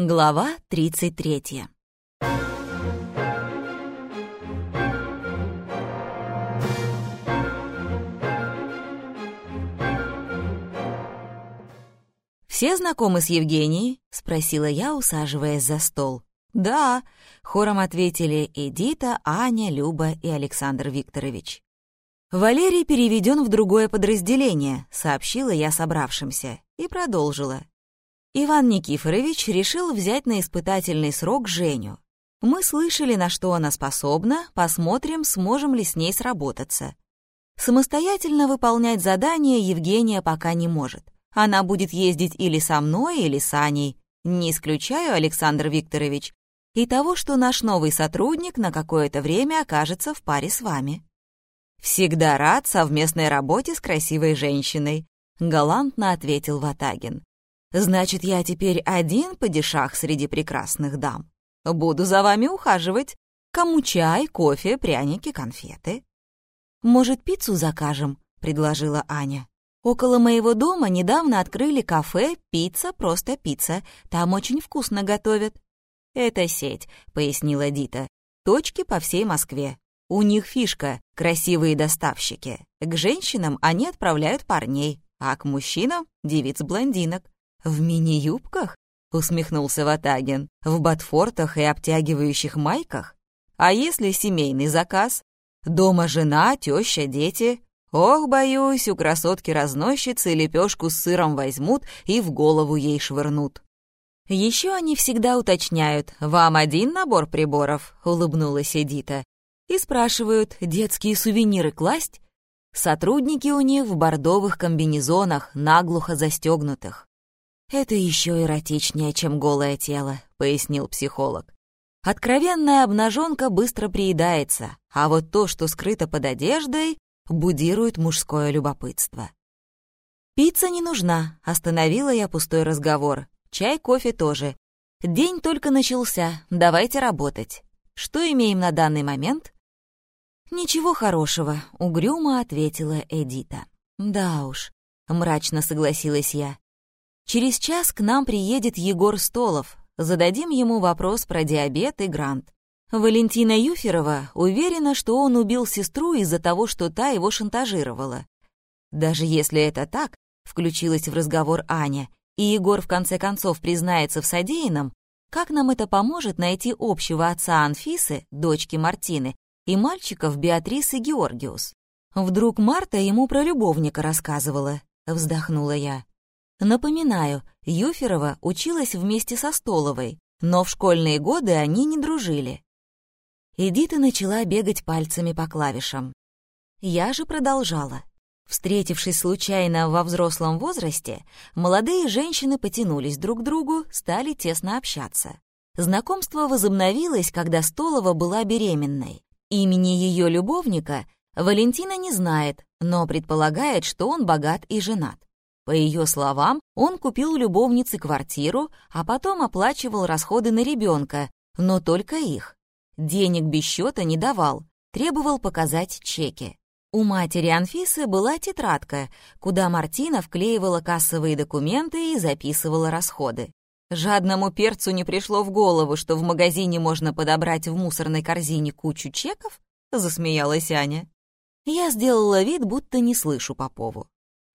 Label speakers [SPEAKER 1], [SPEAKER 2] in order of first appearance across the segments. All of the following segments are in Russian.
[SPEAKER 1] Глава 33. «Все знакомы с Евгенией?» — спросила я, усаживаясь за стол. «Да», — хором ответили Эдита, Аня, Люба и Александр Викторович. «Валерий переведен в другое подразделение», — сообщила я собравшимся, и продолжила. Иван Никифорович решил взять на испытательный срок Женю. Мы слышали, на что она способна, посмотрим, сможем ли с ней сработаться. Самостоятельно выполнять задания Евгения пока не может. Она будет ездить или со мной, или с Аней. Не исключаю, Александр Викторович, и того, что наш новый сотрудник на какое-то время окажется в паре с вами. «Всегда рад совместной работе с красивой женщиной», — галантно ответил Ватагин. Значит, я теперь один падишах среди прекрасных дам. Буду за вами ухаживать. Кому чай, кофе, пряники, конфеты. Может, пиццу закажем, предложила Аня. Около моего дома недавно открыли кафе «Пицца, просто пицца». Там очень вкусно готовят. «Это сеть», — пояснила Дита. «Точки по всей Москве. У них фишка — красивые доставщики. К женщинам они отправляют парней, а к мужчинам — девиц-блондинок. «В мини-юбках?» — усмехнулся Ватагин. «В ботфортах и обтягивающих майках? А если семейный заказ? Дома жена, теща, дети? Ох, боюсь, у красотки-разносчицы лепешку с сыром возьмут и в голову ей швырнут». «Еще они всегда уточняют, вам один набор приборов?» — улыбнулась Эдита. «И спрашивают, детские сувениры класть?» Сотрудники у них в бордовых комбинезонах, наглухо застегнутых. «Это еще эротичнее, чем голое тело», — пояснил психолог. «Откровенная обнаженка быстро приедается, а вот то, что скрыто под одеждой, будирует мужское любопытство». «Пицца не нужна», — остановила я пустой разговор. «Чай, кофе тоже. День только начался, давайте работать. Что имеем на данный момент?» «Ничего хорошего», — угрюмо ответила Эдита. «Да уж», — мрачно согласилась я. Через час к нам приедет Егор Столов. Зададим ему вопрос про диабет и грант. Валентина Юферова уверена, что он убил сестру из-за того, что та его шантажировала. Даже если это так, включилась в разговор Аня, и Егор в конце концов признается в содеянном, как нам это поможет найти общего отца Анфисы, дочки Мартины, и мальчиков Беатрис и Георгиус? Вдруг Марта ему про любовника рассказывала, вздохнула я. Напоминаю, Юферова училась вместе со Столовой, но в школьные годы они не дружили. Эдита начала бегать пальцами по клавишам. Я же продолжала. Встретившись случайно во взрослом возрасте, молодые женщины потянулись друг к другу, стали тесно общаться. Знакомство возобновилось, когда Столова была беременной. Имени ее любовника Валентина не знает, но предполагает, что он богат и женат. По ее словам, он купил любовнице квартиру, а потом оплачивал расходы на ребенка, но только их. Денег без счета не давал, требовал показать чеки. У матери Анфисы была тетрадка, куда Мартина вклеивала кассовые документы и записывала расходы. Жадному перцу не пришло в голову, что в магазине можно подобрать в мусорной корзине кучу чеков? Засмеялась Аня. Я сделала вид, будто не слышу Попову.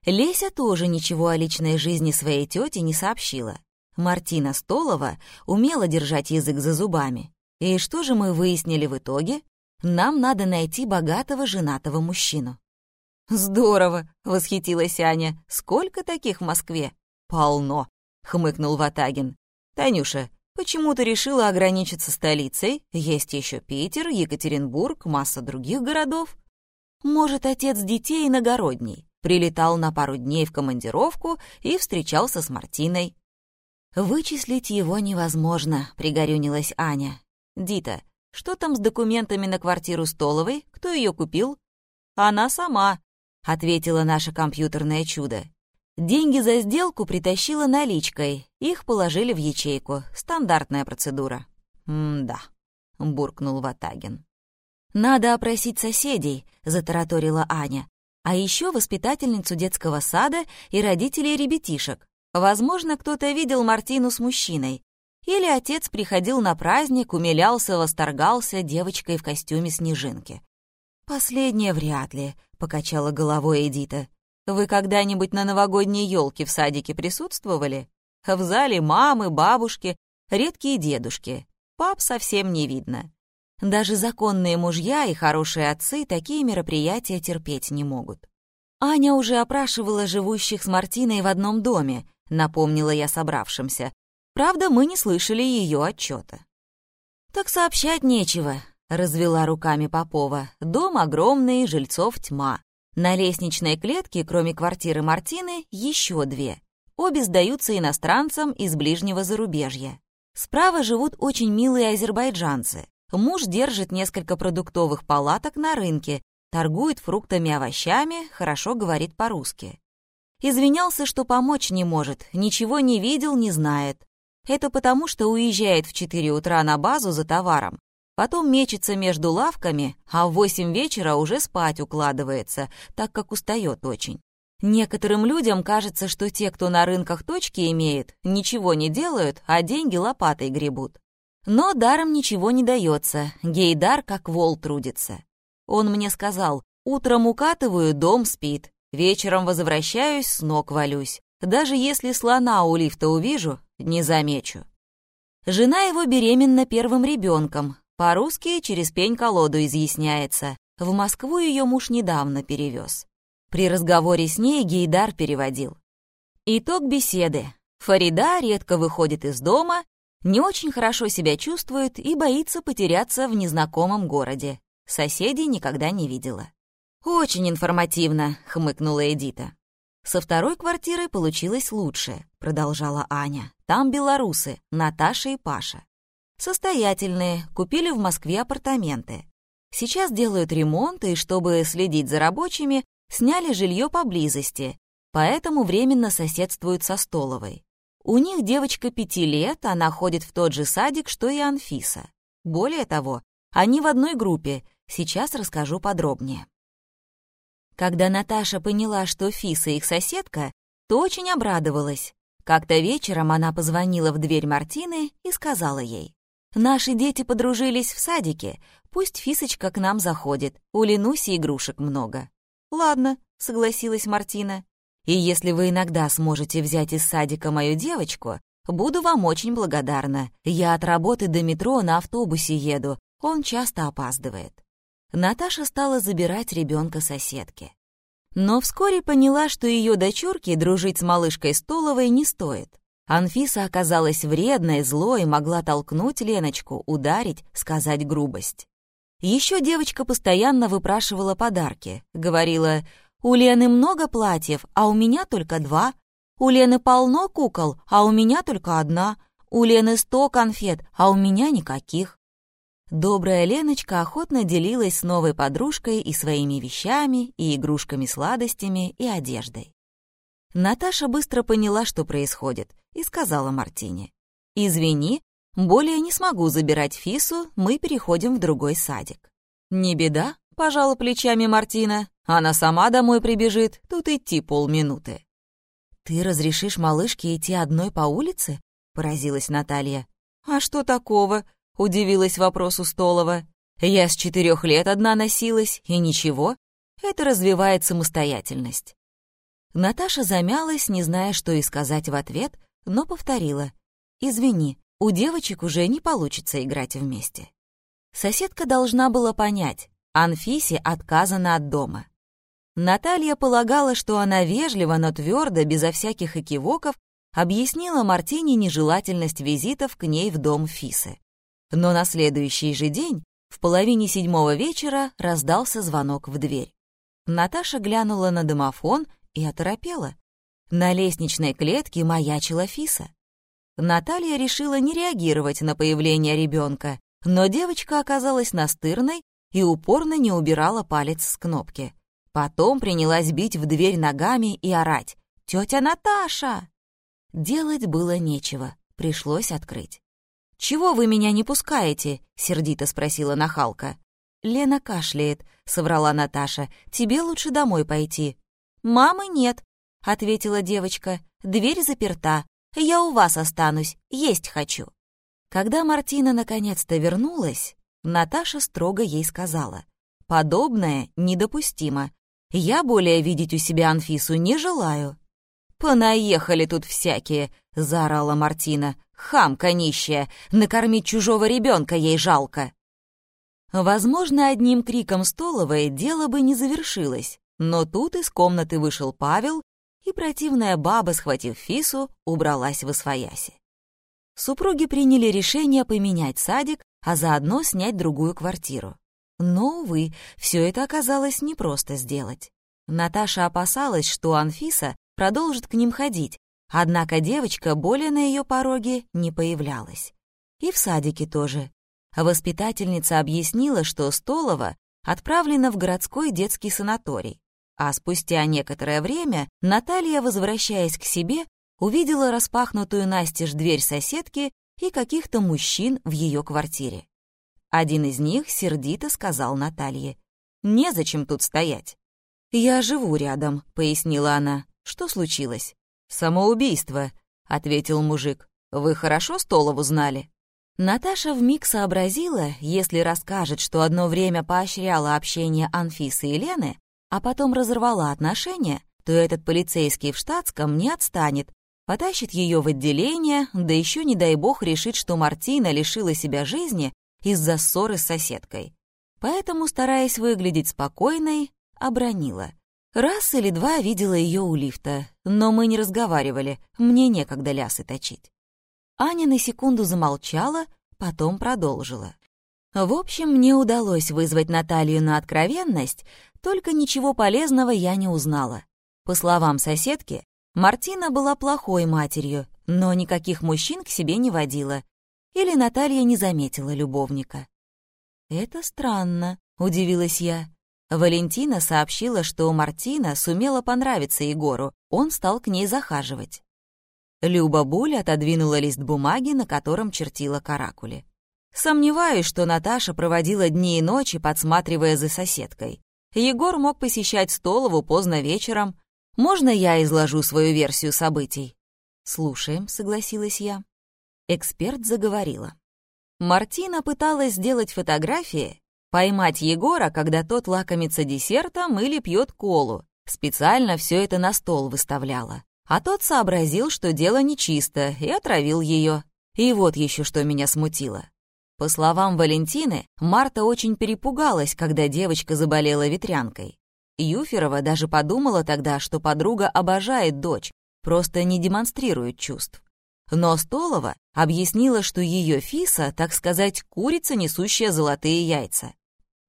[SPEAKER 1] Леся тоже ничего о личной жизни своей тети не сообщила. Мартина Столова умела держать язык за зубами. И что же мы выяснили в итоге? Нам надо найти богатого женатого мужчину. «Здорово!» — восхитилась Аня. «Сколько таких в Москве?» «Полно!» — хмыкнул Ватагин. «Танюша, почему ты решила ограничиться столицей? Есть еще Питер, Екатеринбург, масса других городов. Может, отец детей иногородний прилетал на пару дней в командировку и встречался с Мартиной. «Вычислить его невозможно», — пригорюнилась Аня. «Дита, что там с документами на квартиру Столовой? Кто ее купил?» «Она сама», — ответила наше компьютерное чудо. Деньги за сделку притащила наличкой. Их положили в ячейку. Стандартная процедура. «М-да», — буркнул Ватагин. «Надо опросить соседей», — затараторила Аня а еще воспитательницу детского сада и родителей ребятишек. Возможно, кто-то видел Мартину с мужчиной. или отец приходил на праздник, умилялся, восторгался девочкой в костюме снежинки. «Последнее вряд ли», — покачала головой Эдита. «Вы когда-нибудь на новогодней елке в садике присутствовали? В зале мамы, бабушки, редкие дедушки. Пап совсем не видно. Даже законные мужья и хорошие отцы такие мероприятия терпеть не могут. Аня уже опрашивала живущих с Мартиной в одном доме, напомнила я собравшимся. Правда, мы не слышали ее отчета. «Так сообщать нечего», — развела руками Попова. «Дом огромный, жильцов тьма. На лестничной клетке, кроме квартиры Мартины, еще две. Обе сдаются иностранцам из ближнего зарубежья. Справа живут очень милые азербайджанцы. Муж держит несколько продуктовых палаток на рынке, торгует фруктами и овощами, хорошо говорит по-русски. Извинялся, что помочь не может, ничего не видел, не знает. Это потому, что уезжает в 4 утра на базу за товаром, потом мечется между лавками, а в 8 вечера уже спать укладывается, так как устает очень. Некоторым людям кажется, что те, кто на рынках точки имеет, ничего не делают, а деньги лопатой гребут. Но даром ничего не дается, гейдар как вол трудится. Он мне сказал, утром укатываю, дом спит, вечером возвращаюсь, с ног валюсь. Даже если слона у лифта увижу, не замечу. Жена его беременна первым ребенком, по-русски через пень-колоду изъясняется. В Москву ее муж недавно перевез. При разговоре с ней Гейдар переводил. Итог беседы. Фарида редко выходит из дома не очень хорошо себя чувствует и боится потеряться в незнакомом городе. Соседей никогда не видела. «Очень информативно», — хмыкнула Эдита. «Со второй квартирой получилось лучше», — продолжала Аня. «Там белорусы, Наташа и Паша. Состоятельные, купили в Москве апартаменты. Сейчас делают ремонт, и чтобы следить за рабочими, сняли жилье поблизости, поэтому временно соседствуют со Столовой. У них девочка пяти лет, она ходит в тот же садик, что и Анфиса. Более того, они в одной группе, сейчас расскажу подробнее. Когда Наташа поняла, что Фиса их соседка, то очень обрадовалась. Как-то вечером она позвонила в дверь Мартины и сказала ей, «Наши дети подружились в садике, пусть Фисочка к нам заходит, у Ленуси игрушек много». «Ладно», — согласилась Мартина. И если вы иногда сможете взять из садика мою девочку, буду вам очень благодарна. Я от работы до метро на автобусе еду, он часто опаздывает». Наташа стала забирать ребенка соседки. Но вскоре поняла, что ее дочурке дружить с малышкой Столовой не стоит. Анфиса оказалась вредной, злой, могла толкнуть Леночку, ударить, сказать грубость. Еще девочка постоянно выпрашивала подарки, говорила у Лены много платьев, а у меня только два. У Лены полно кукол, а у меня только одна. У Лены сто конфет, а у меня никаких. Добрая Леночка охотно делилась с новой подружкой и своими вещами, и игрушками-сладостями, и одеждой. Наташа быстро поняла, что происходит, и сказала Мартине. «Извини, более не смогу забирать Фису, мы переходим в другой садик». «Не беда», — пожала плечами Мартина. Она сама домой прибежит, тут идти полминуты. «Ты разрешишь малышке идти одной по улице?» — поразилась Наталья. «А что такого?» — удивилась вопросу Столова. «Я с четырех лет одна носилась, и ничего. Это развивает самостоятельность». Наташа замялась, не зная, что и сказать в ответ, но повторила. «Извини, у девочек уже не получится играть вместе». Соседка должна была понять, Анфисе отказано от дома. Наталья полагала, что она вежливо, но твердо, безо всяких экивоков, объяснила Мартине нежелательность визитов к ней в дом Фисы. Но на следующий же день, в половине седьмого вечера, раздался звонок в дверь. Наташа глянула на домофон и оторопела. На лестничной клетке маячила Фиса. Наталья решила не реагировать на появление ребенка, но девочка оказалась настырной и упорно не убирала палец с кнопки. Потом принялась бить в дверь ногами и орать. «Тетя Наташа!» Делать было нечего, пришлось открыть. «Чего вы меня не пускаете?» — сердито спросила нахалка. «Лена кашляет», — соврала Наташа. «Тебе лучше домой пойти». «Мамы нет», — ответила девочка. «Дверь заперта. Я у вас останусь, есть хочу». Когда Мартина наконец-то вернулась, Наташа строго ей сказала, «Подобное недопустимо. Я более видеть у себя Анфису не желаю». «Понаехали тут всякие», — заорала Мартина. «Хамка нищая, накормить чужого ребенка ей жалко». Возможно, одним криком Столовой дело бы не завершилось, но тут из комнаты вышел Павел, и противная баба, схватив Фису, убралась в освояси. Супруги приняли решение поменять садик, а заодно снять другую квартиру. Но, увы, все это оказалось непросто сделать. Наташа опасалась, что Анфиса продолжит к ним ходить, однако девочка более на ее пороге не появлялась. И в садике тоже. Воспитательница объяснила, что Столова отправлена в городской детский санаторий, а спустя некоторое время Наталья, возвращаясь к себе, увидела распахнутую настежь дверь соседки и каких-то мужчин в ее квартире. Один из них сердито сказал Наталье, «Незачем тут стоять». «Я живу рядом», — пояснила она. «Что случилось?» «Самоубийство», — ответил мужик. «Вы хорошо Столову знали?» Наташа вмиг сообразила, если расскажет, что одно время поощряла общение Анфисы и Лены, а потом разорвала отношения, то этот полицейский в штатском не отстанет, потащит ее в отделение, да еще, не дай бог, решит, что Мартина лишила себя жизни из-за ссоры с соседкой. Поэтому, стараясь выглядеть спокойной, обронила. Раз или два видела ее у лифта, но мы не разговаривали, мне некогда лясы точить. Аня на секунду замолчала, потом продолжила. В общем, мне удалось вызвать Наталью на откровенность, только ничего полезного я не узнала. По словам соседки, Мартина была плохой матерью, но никаких мужчин к себе не водила. Или Наталья не заметила любовника. «Это странно», — удивилась я. Валентина сообщила, что Мартина сумела понравиться Егору, он стал к ней захаживать. Люба Буль отодвинула лист бумаги, на котором чертила каракули. Сомневаюсь, что Наташа проводила дни и ночи, подсматривая за соседкой. Егор мог посещать Столову поздно вечером. Можно я изложу свою версию событий? «Слушаем», — согласилась я. Эксперт заговорила. Мартина пыталась сделать фотографии, поймать Егора, когда тот лакомится десертом или пьет колу. Специально все это на стол выставляла. А тот сообразил, что дело нечисто, и отравил ее. И вот еще что меня смутило. По словам Валентины, Марта очень перепугалась, когда девочка заболела ветрянкой. Юферова даже подумала тогда, что подруга обожает дочь, просто не демонстрирует чувств. Но Столова объяснила, что ее Фиса, так сказать, курица, несущая золотые яйца.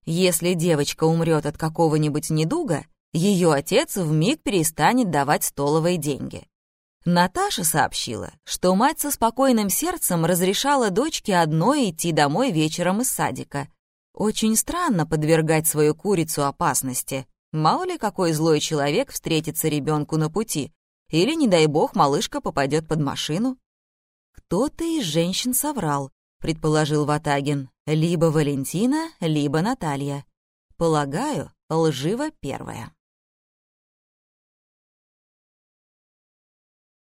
[SPEAKER 1] Если девочка умрет от какого-нибудь недуга, ее отец вмиг перестанет давать Столовой деньги. Наташа сообщила, что мать со спокойным сердцем разрешала дочке одной идти домой вечером из садика. Очень странно подвергать свою курицу опасности. Мало ли какой злой человек встретится ребенку на пути, или, не дай бог, малышка попадет под машину. Кто-то из женщин соврал, предположил Ватагин. Либо Валентина, либо Наталья. Полагаю, лживо первая.